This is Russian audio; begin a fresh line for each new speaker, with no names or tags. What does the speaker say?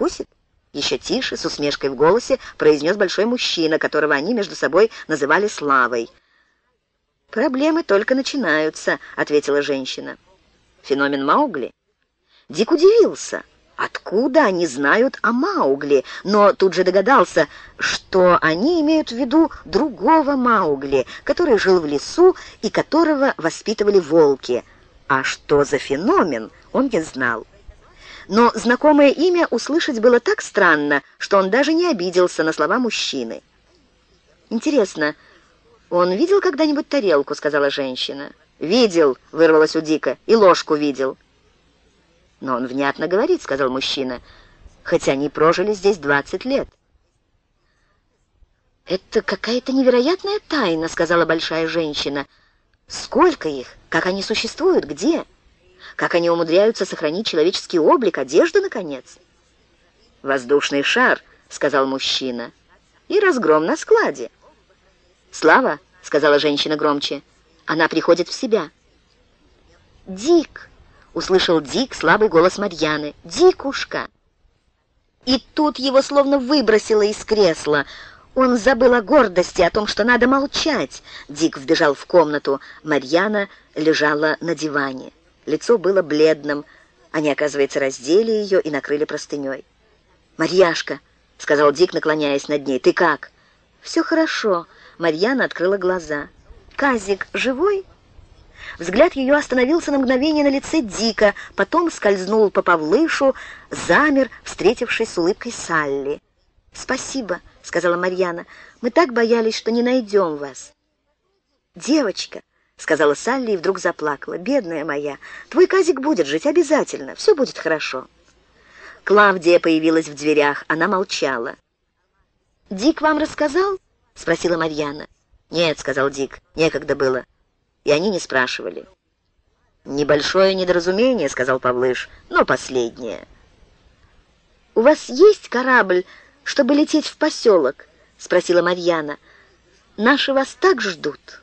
укусит?» Еще тише, с усмешкой в голосе, произнес большой мужчина, которого они между собой называли Славой. «Проблемы только начинаются», — ответила женщина. «Феномен Маугли?» Дик удивился. Откуда они знают о Маугли? Но тут же догадался, что они имеют в виду другого Маугли, который жил в лесу и которого воспитывали волки. А что за феномен, он не знал. Но знакомое имя услышать было так странно, что он даже не обиделся на слова мужчины. «Интересно, он видел когда-нибудь тарелку?» — сказала женщина. «Видел», — вырвалось у Дика, — «и ложку видел». «Но он внятно говорит», — сказал мужчина, — «хоть они прожили здесь двадцать лет». «Это какая-то невероятная тайна», — сказала большая женщина. «Сколько их? Как они существуют? Где?» Как они умудряются сохранить человеческий облик, одежду, наконец? «Воздушный шар», — сказал мужчина, — «и разгром на складе». «Слава», — сказала женщина громче, — «она приходит в себя». «Дик», — услышал Дик слабый голос Марьяны, — «Дикушка». И тут его словно выбросило из кресла. Он забыл о гордости, о том, что надо молчать. Дик вбежал в комнату. Марьяна лежала на диване. Лицо было бледным. Они, оказывается, раздели ее и накрыли простыней. «Марьяшка», — сказал Дик, наклоняясь над ней, — «ты как?» «Все хорошо». Марьяна открыла глаза. «Казик живой?» Взгляд ее остановился на мгновение на лице Дика, потом скользнул по Павлышу, замер, встретившись с улыбкой Салли. «Спасибо», — сказала Марьяна, — «мы так боялись, что не найдем вас». «Девочка», сказала Салли и вдруг заплакала. «Бедная моя, твой Казик будет жить обязательно, все будет хорошо». Клавдия появилась в дверях, она молчала. «Дик вам рассказал?» — спросила Марьяна. «Нет», — сказал Дик, — «некогда было». И они не спрашивали. «Небольшое недоразумение», — сказал Павлыш, — «но последнее». «У вас есть корабль, чтобы лететь в поселок?» — спросила Марьяна. «Наши вас так ждут».